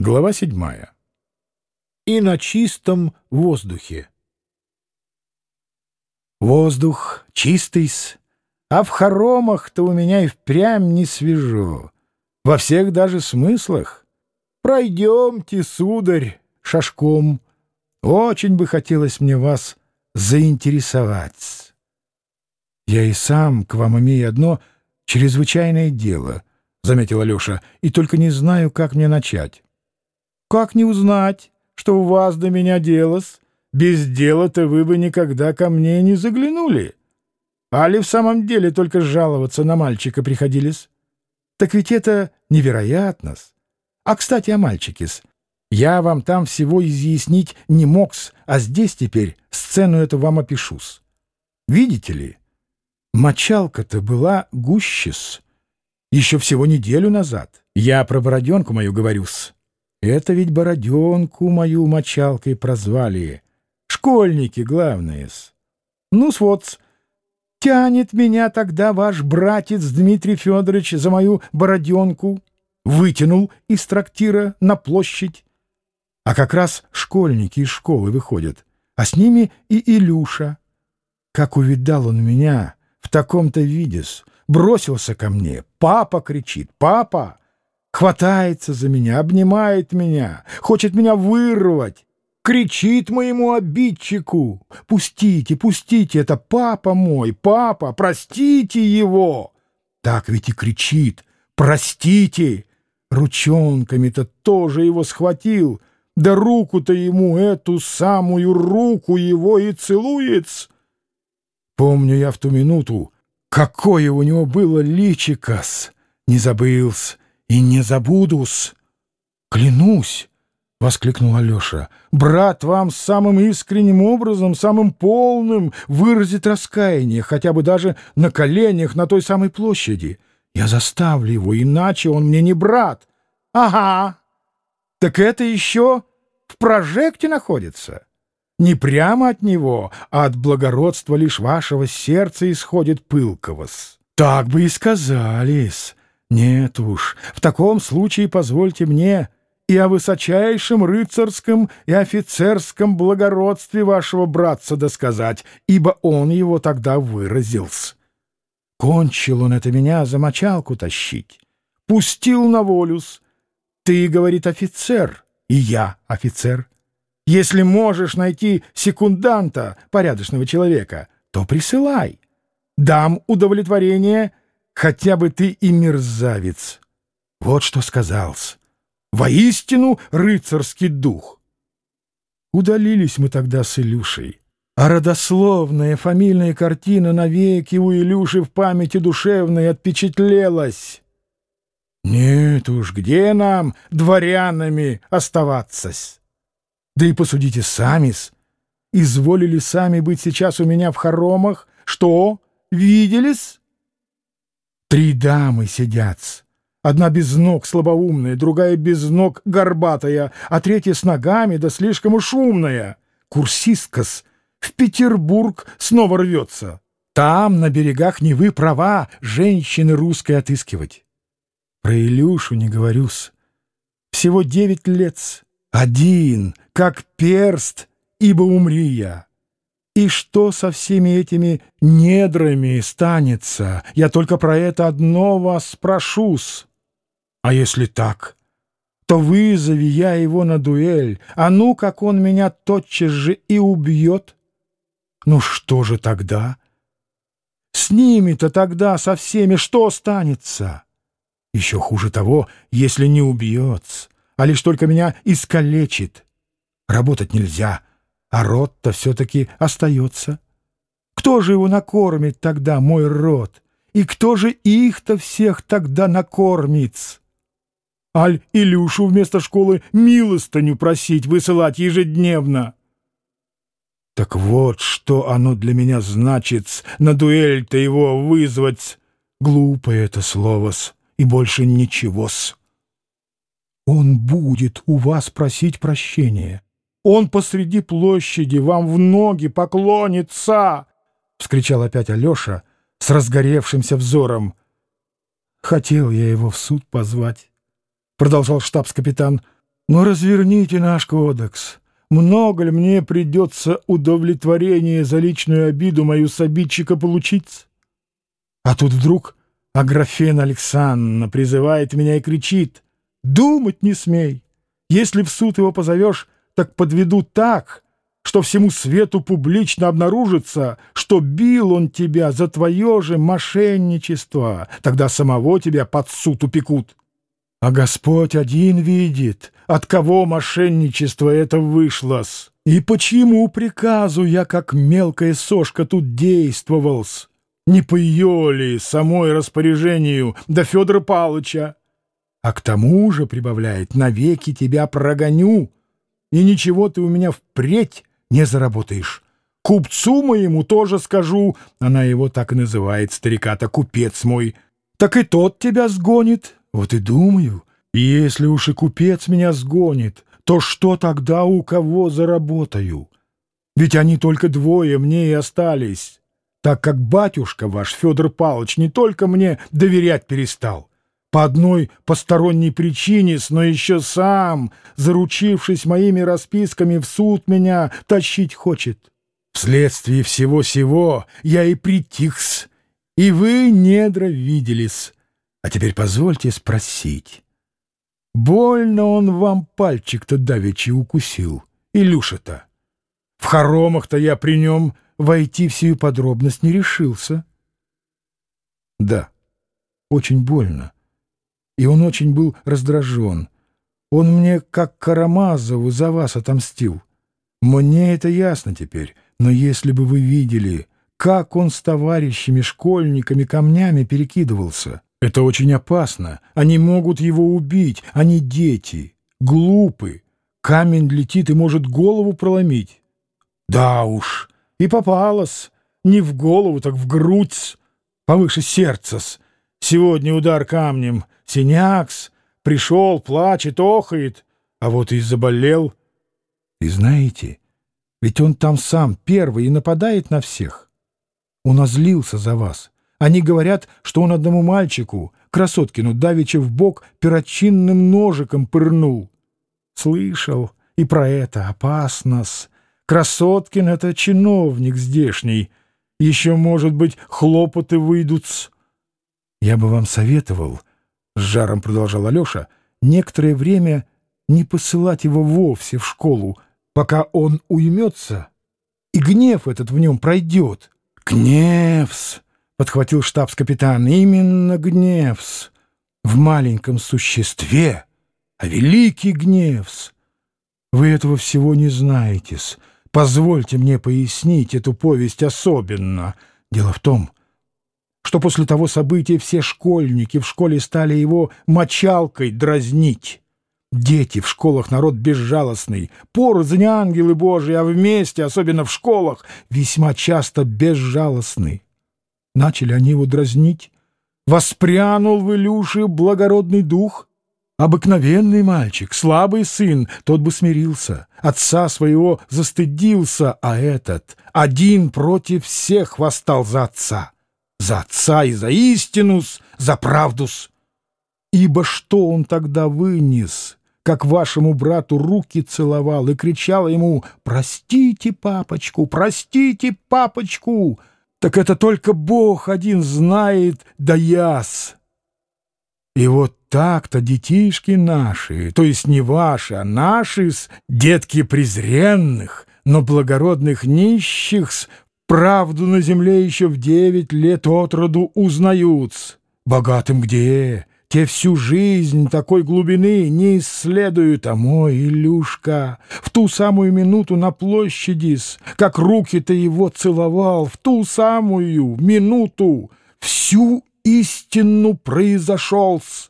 Глава седьмая. И на чистом воздухе. Воздух чистый а в хоромах-то у меня и впрямь не свежо. Во всех даже смыслах. Пройдемте, сударь, шашком. Очень бы хотелось мне вас заинтересовать. Я и сам к вам имею одно чрезвычайное дело, — заметил Алеша, — и только не знаю, как мне начать. Как не узнать, что у вас до меня делос? Без дела-то вы бы никогда ко мне не заглянули. А ли в самом деле только жаловаться на мальчика приходились? Так ведь это невероятно -с. А, кстати, о мальчике-с. Я вам там всего изъяснить не мог-с, а здесь теперь сцену эту вам опишу-с. Видите ли, мочалка-то была гуще-с. Еще всего неделю назад. Я про бороденку мою говорю-с. Это ведь бороденку мою мочалкой прозвали. Школьники, главное-с. Ну-с вот, тянет меня тогда ваш братец Дмитрий Федорович за мою бороденку, вытянул из трактира на площадь. А как раз школьники из школы выходят, а с ними и Илюша. Как увидал он меня в таком-то виде, бросился ко мне. «Папа!» — кричит. «Папа!» Хватается за меня, обнимает меня, хочет меня вырвать, кричит моему обидчику. «Пустите, пустите, это папа мой, папа, простите его!» Так ведь и кричит «Простите!» Ручонками-то тоже его схватил, да руку-то ему, эту самую руку его и целует. Помню я в ту минуту, какое у него было личикос, не забылся. И не забуду-с. Клянусь, — воскликнул Алеша, — брат вам самым искренним образом, самым полным выразит раскаяние, хотя бы даже на коленях на той самой площади. Я заставлю его, иначе он мне не брат. Ага, так это еще в прожекте находится. Не прямо от него, а от благородства лишь вашего сердца исходит пылковос. Так бы и сказались. Нет уж, в таком случае позвольте мне и о высочайшем рыцарском и офицерском благородстве вашего братца досказать, ибо он его тогда выразился. Кончил он это меня за мочалку тащить. Пустил на волюс. Ты, говорит, офицер, и я офицер. Если можешь найти секунданта, порядочного человека, то присылай. Дам удовлетворение — хотя бы ты и мерзавец. Вот что сказался. Воистину рыцарский дух. Удалились мы тогда с Илюшей. А родословная фамильная картина навеки у Илюши в памяти душевной отпечатлелась. Нет уж, где нам дворянами оставаться -с? Да и посудите сами-с. Изволили сами быть сейчас у меня в хоромах? Что, виделись? Три дамы сидят. Одна без ног слабоумная, другая без ног горбатая, а третья с ногами да слишком уж умная. Курсисткас в Петербург снова рвется. Там, на берегах Невы, права женщины русской отыскивать. Про Илюшу не говорю-с. Всего девять лет. Один, как перст, ибо умри я. И что со всеми этими недрами станется? Я только про это одно вас спрошусь. А если так, то вызови я его на дуэль, а ну, как он меня тотчас же и убьет. Ну что же тогда? С ними-то тогда со всеми что станется? Еще хуже того, если не убьется, а лишь только меня искалечит. Работать нельзя — а род-то все-таки остается. Кто же его накормит тогда, мой род? И кто же их-то всех тогда накормит? Аль Илюшу вместо школы милостыню просить, высылать ежедневно. Так вот, что оно для меня значит, на дуэль-то его вызвать. Глупое это слово-с, и больше ничего-с. Он будет у вас просить прощения. Он посреди площади вам в ноги поклонится!» — вскричал опять Алеша с разгоревшимся взором. «Хотел я его в суд позвать», — продолжал штабс-капитан. Но разверните наш кодекс. Много ли мне придется удовлетворение за личную обиду мою с обидчика получить? А тут вдруг Аграфена Александровна призывает меня и кричит. «Думать не смей! Если в суд его позовешь, так подведу так, что всему свету публично обнаружится, что бил он тебя за твое же мошенничество. Тогда самого тебя под суд упекут. А Господь один видит, от кого мошенничество это вышло-с. И почему приказу я, как мелкая сошка, тут действовал-с? Не по ее ли самой распоряжению до Федора Павловича? А к тому же, прибавляет, навеки тебя прогоню, и ничего ты у меня впредь не заработаешь. Купцу моему тоже скажу, она его так и называет, старика-то купец мой, так и тот тебя сгонит». Вот и думаю, если уж и купец меня сгонит, то что тогда у кого заработаю? Ведь они только двое мне и остались, так как батюшка ваш, Федор Павлович, не только мне доверять перестал, по одной посторонней причине, но еще сам, заручившись моими расписками, в суд меня тащить хочет. Вследствие всего сего я и притихс, и вы, недра, виделись». А теперь позвольте спросить. Больно он вам пальчик-то давеча укусил, Илюша-то? В хоромах-то я при нем войти в сию подробность не решился. Да, очень больно. И он очень был раздражен. Он мне, как Карамазову, за вас отомстил. Мне это ясно теперь, но если бы вы видели, как он с товарищами, школьниками, камнями перекидывался... Это очень опасно. Они могут его убить. Они дети. Глупы. Камень летит и может голову проломить. Да уж. И попалась. Не в голову, так в грудь. Повыше сердца-с. Сегодня удар камнем. Синякс. Пришел, плачет, охает. А вот и заболел. И знаете, ведь он там сам первый и нападает на всех. Он озлился за вас. Они говорят, что он одному мальчику, Красоткину, давеча в бок перочинным ножиком пырнул. Слышал и про это опасно-с. Красоткин — это чиновник здешний. Еще, может быть, хлопоты выйдут-с. Я бы вам советовал, — с жаром продолжал Алеша, — некоторое время не посылать его вовсе в школу, пока он уймется, и гнев этот в нем пройдет. Гневс! подхватил штабс-капитан. «Именно гневс. В маленьком существе, а великий гневс. Вы этого всего не знаете-с. Позвольте мне пояснить эту повесть особенно. Дело в том, что после того события все школьники в школе стали его мочалкой дразнить. Дети в школах народ безжалостный, порознь ангелы Божии, а вместе, особенно в школах, весьма часто безжалостный. Начали они его дразнить. Воспрянул в Илюше благородный дух. Обыкновенный мальчик, слабый сын, тот бы смирился, отца своего застыдился, а этот один против всех восстал за отца. За отца и за истинус, за правдус. Ибо что он тогда вынес, как вашему брату руки целовал и кричал ему «Простите папочку, простите папочку!» так это только Бог один знает, да яс. И вот так-то детишки наши, то есть не ваши, а наши, детки презренных, но благородных нищих, правду на земле еще в девять лет от роду узнают. Богатым где? Те всю жизнь такой глубины не исследуют, а мой Илюшка в ту самую минуту на площади, как руки-то его целовал, в ту самую минуту всю истину произошел-с.